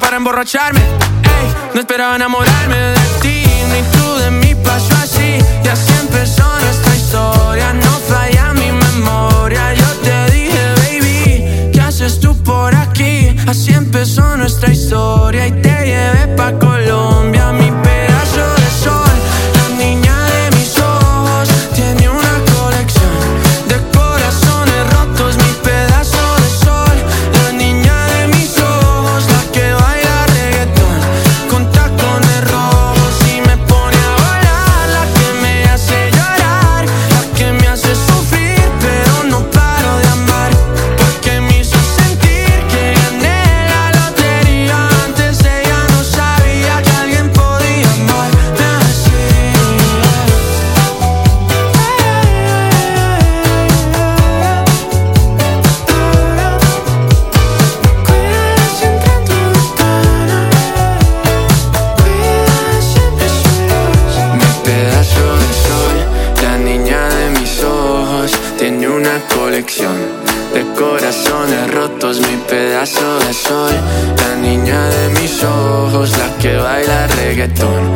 Para emborracharme, ey, no esperaba enamorarme de ti, ni tú de mí pasó así. Y así empezó nuestra historia, no falla mi memoria. Yo te dije, baby, ¿qué haces tú por aquí? Así empezó nuestra historia y te tiene una colección de corazones rotos. Mi pedazo de sol, la niña de mis ojos, la que baila reggaetón.